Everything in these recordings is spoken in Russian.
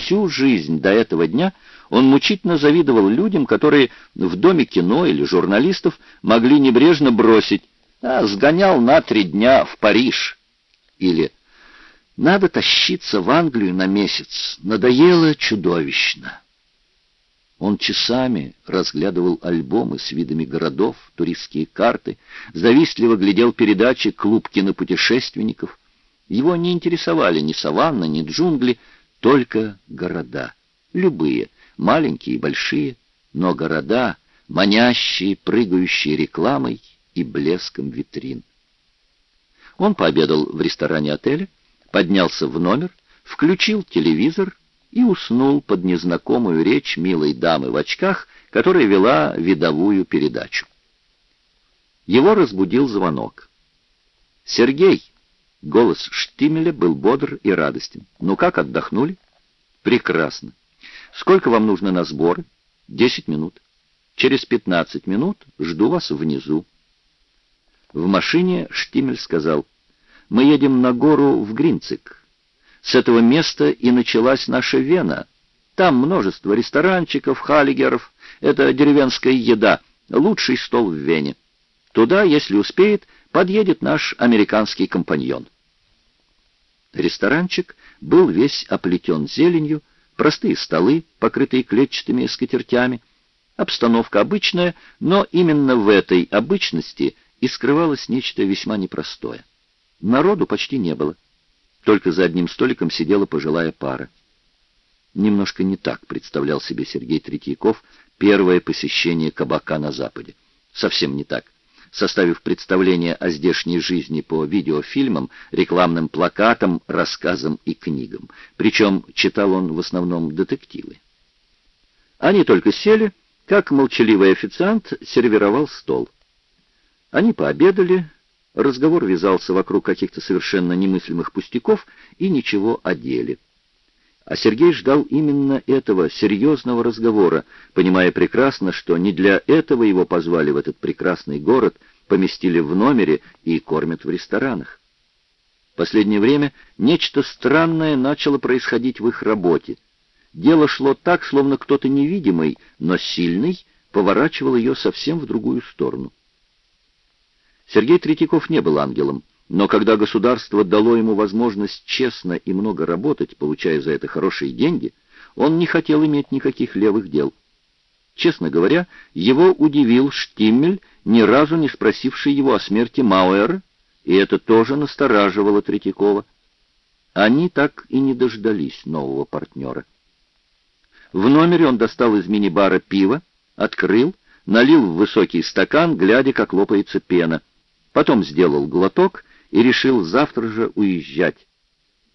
всю жизнь до этого дня он мучительно завидовал людям, которые в доме кино или журналистов могли небрежно бросить «А, сгонял на три дня в Париж» или «Надо тащиться в Англию на месяц, надоело чудовищно». Он часами разглядывал альбомы с видами городов, туристские карты, завистливо глядел передачи «Клуб кинопутешественников». Его не интересовали ни саванна, ни джунгли, только города. Любые, маленькие и большие, но города, манящие, прыгающие рекламой и блеском витрин. Он пообедал в ресторане отеля, поднялся в номер, включил телевизор и уснул под незнакомую речь милой дамы в очках, которая вела видовую передачу. Его разбудил звонок. «Сергей!» Голос Штимеля был бодр и радостен. «Ну как, отдохнули?» «Прекрасно. Сколько вам нужно на сборы?» «Десять минут. Через пятнадцать минут жду вас внизу». В машине Штимель сказал, «Мы едем на гору в Гринцик. С этого места и началась наша Вена. Там множество ресторанчиков, халигеров. Это деревенская еда, лучший стол в Вене. Туда, если успеет, подъедет наш американский компаньон. Ресторанчик был весь оплетен зеленью, простые столы, покрытые клетчатыми скатертями. Обстановка обычная, но именно в этой обычности и скрывалось нечто весьма непростое. Народу почти не было. Только за одним столиком сидела пожилая пара. Немножко не так представлял себе Сергей Третьяков первое посещение кабака на Западе. Совсем не так составив представление о здешней жизни по видеофильмам, рекламным плакатам, рассказам и книгам. Причем читал он в основном детективы. Они только сели, как молчаливый официант сервировал стол. Они пообедали, разговор вязался вокруг каких-то совершенно немыслимых пустяков и ничего о деле. А Сергей ждал именно этого серьезного разговора, понимая прекрасно, что не для этого его позвали в этот прекрасный город, поместили в номере и кормят в ресторанах. В последнее время нечто странное начало происходить в их работе. Дело шло так, словно кто-то невидимый, но сильный, поворачивал ее совсем в другую сторону. Сергей Третьяков не был ангелом. Но когда государство дало ему возможность честно и много работать, получая за это хорошие деньги, он не хотел иметь никаких левых дел. Честно говоря, его удивил Штиммель, ни разу не спросивший его о смерти Мауэра, и это тоже настораживало Третьякова. Они так и не дождались нового партнера. В номере он достал из мини-бара пиво, открыл, налил в высокий стакан, глядя, как лопается пена. Потом сделал глоток и решил завтра же уезжать.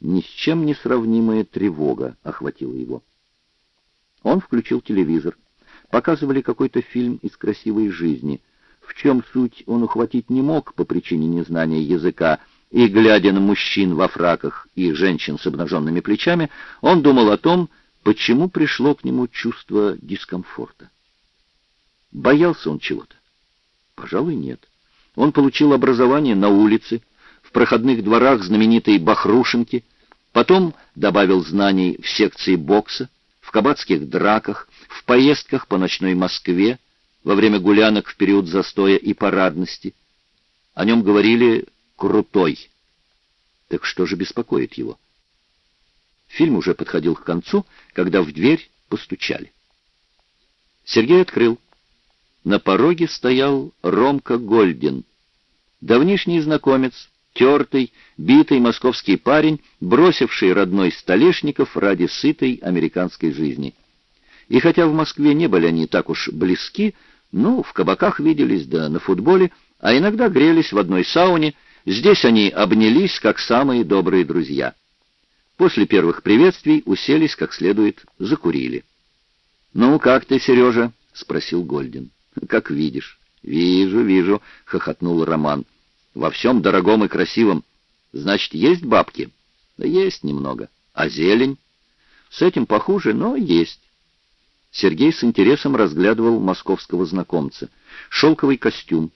Ни с чем не сравнимая тревога охватила его. Он включил телевизор. Показывали какой-то фильм из красивой жизни. В чем суть он ухватить не мог по причине незнания языка, и, глядя на мужчин во фраках и женщин с обнаженными плечами, он думал о том, почему пришло к нему чувство дискомфорта. Боялся он чего-то? Пожалуй, нет. Он получил образование на улице, проходных дворах знаменитой Бахрушинки, потом добавил знаний в секции бокса, в кабацких драках, в поездках по ночной Москве, во время гулянок в период застоя и парадности. О нем говорили «крутой». Так что же беспокоит его? Фильм уже подходил к концу, когда в дверь постучали. Сергей открыл. На пороге стоял Ромка Гольдин, давнишний знакомец, тертый, битый московский парень, бросивший родной Столешников ради сытой американской жизни. И хотя в Москве не были они так уж близки, ну, в кабаках виделись, да на футболе, а иногда грелись в одной сауне, здесь они обнялись, как самые добрые друзья. После первых приветствий уселись, как следует, закурили. «Ну, как ты, Сережа?» — спросил Гольдин. «Как видишь». «Вижу, вижу», — хохотнул Роман. Во всем дорогом и красивом. Значит, есть бабки? Да есть немного. А зелень? С этим похуже, но есть. Сергей с интересом разглядывал московского знакомца. Шелковый костюм,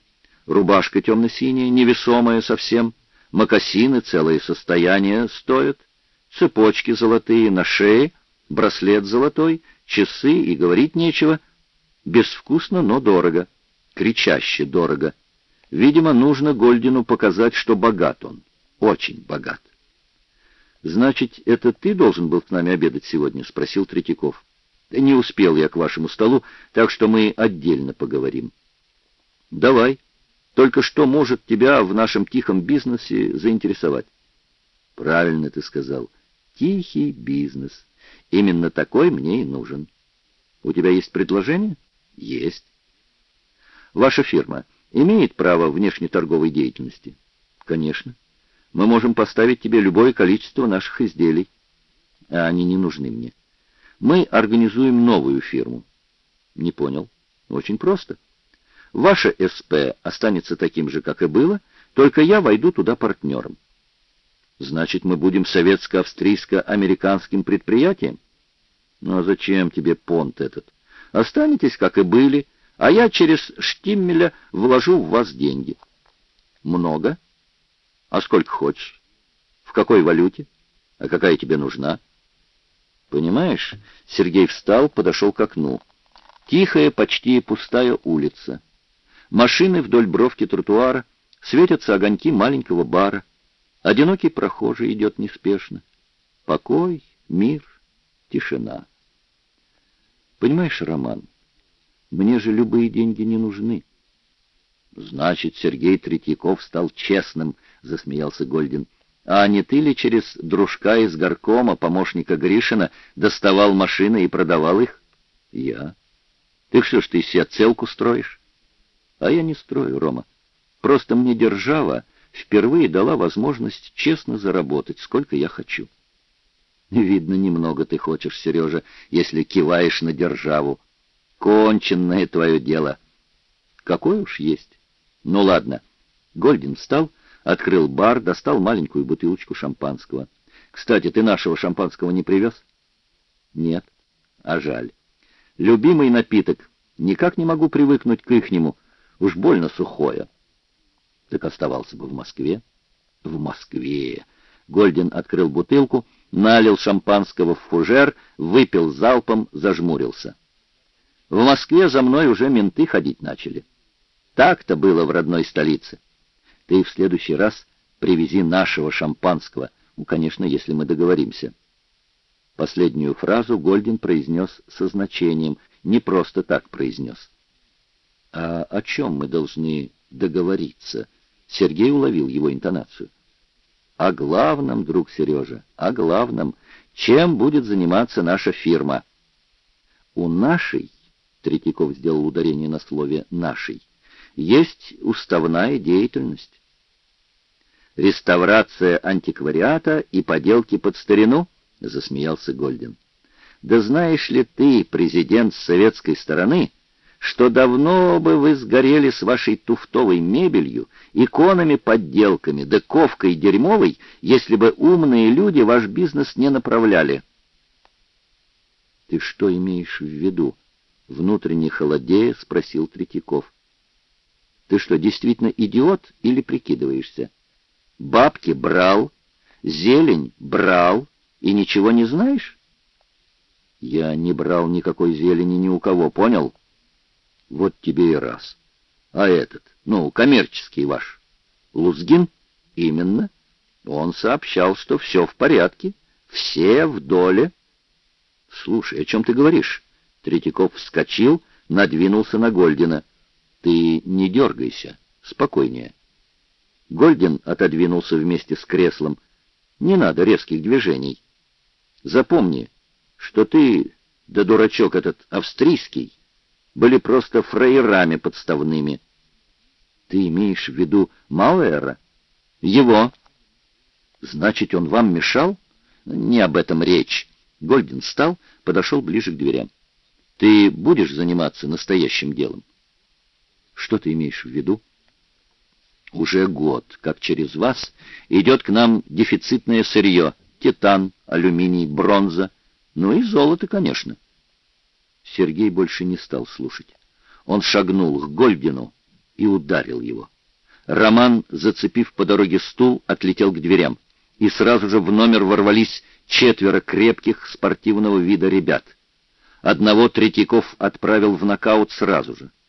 рубашка темно-синяя, невесомая совсем, мокасины целое состояние стоят, цепочки золотые на шее, Браслет золотой, часы и говорить нечего. Безвкусно, но дорого. Кричаще дорого. Видимо, нужно Гольдину показать, что богат он. Очень богат. «Значит, это ты должен был с нами обедать сегодня?» — спросил Третьяков. «Не успел я к вашему столу, так что мы отдельно поговорим». «Давай. Только что может тебя в нашем тихом бизнесе заинтересовать?» «Правильно ты сказал. Тихий бизнес. Именно такой мне и нужен. У тебя есть предложение?» «Есть». «Ваша фирма имеет право внешнеторговой деятельности?» «Конечно. Мы можем поставить тебе любое количество наших изделий. А они не нужны мне. Мы организуем новую фирму». «Не понял. Очень просто». Ваше СП останется таким же, как и было, только я войду туда партнером. Значит, мы будем советско-австрийско-американским предприятием? Ну а зачем тебе понт этот? Останетесь, как и были, а я через Штиммеля вложу в вас деньги. Много? А сколько хочешь? В какой валюте? А какая тебе нужна? Понимаешь, Сергей встал, подошел к окну. Тихая, почти пустая улица. Машины вдоль бровки тротуара, светятся огоньки маленького бара. Одинокий прохожий идет неспешно. Покой, мир, тишина. Понимаешь, Роман, мне же любые деньги не нужны. Значит, Сергей Третьяков стал честным, засмеялся Гольдин. А не ты ли через дружка из горкома, помощника Гришина, доставал машины и продавал их? Я. Ты что ж, ты себе целку строишь? А я не строю, Рома. Просто мне держава впервые дала возможность честно заработать, сколько я хочу. Видно, немного ты хочешь, Сережа, если киваешь на державу. Конченное твое дело. Какое уж есть. Ну ладно. Гольдин встал, открыл бар, достал маленькую бутылочку шампанского. Кстати, ты нашего шампанского не привез? Нет. А жаль. Любимый напиток. Никак не могу привыкнуть к ихнему. Уж больно сухое. Так оставался бы в Москве. В Москве. Гольдин открыл бутылку, налил шампанского в фужер, выпил залпом, зажмурился. В Москве за мной уже менты ходить начали. Так-то было в родной столице. Ты в следующий раз привези нашего шампанского, ну, конечно, если мы договоримся. Последнюю фразу Гольдин произнес со значением, не просто так произнес. «А о чем мы должны договориться?» Сергей уловил его интонацию. «О главном, друг Сережа, о главном. Чем будет заниматься наша фирма?» «У нашей», — Третьяков сделал ударение на слове «нашей», «есть уставная деятельность». «Реставрация антиквариата и поделки под старину?» — засмеялся Гольдин. «Да знаешь ли ты, президент советской стороны, — что давно бы вы сгорели с вашей туфтовой мебелью, иконами-подделками, да ковкой дерьмовой, если бы умные люди ваш бизнес не направляли. «Ты что имеешь в виду?» — внутренне холодея спросил Третьяков. «Ты что, действительно идиот или прикидываешься? Бабки брал, зелень брал и ничего не знаешь?» «Я не брал никакой зелени ни у кого, понял?» Вот тебе и раз. А этот, ну, коммерческий ваш, Лузгин? Именно. Он сообщал, что все в порядке, все в доле. Слушай, о чем ты говоришь? Третьяков вскочил, надвинулся на Гольдина. Ты не дергайся, спокойнее. Гольдин отодвинулся вместе с креслом. Не надо резких движений. Запомни, что ты, да дурачок этот австрийский, были просто фрейрами подставными. Ты имеешь в виду Мауэра? Его. Значит, он вам мешал? Не об этом речь. Гольдин встал, подошел ближе к дверям. Ты будешь заниматься настоящим делом? Что ты имеешь в виду? Уже год, как через вас, идет к нам дефицитное сырье. Титан, алюминий, бронза, ну и золото, конечно. Сергей больше не стал слушать. Он шагнул к Гольдину и ударил его. Роман, зацепив по дороге стул, отлетел к дверям. и сразу же в номер ворвались четверо крепких спортивного вида ребят. Одного Третьяков отправил в нокаут сразу же.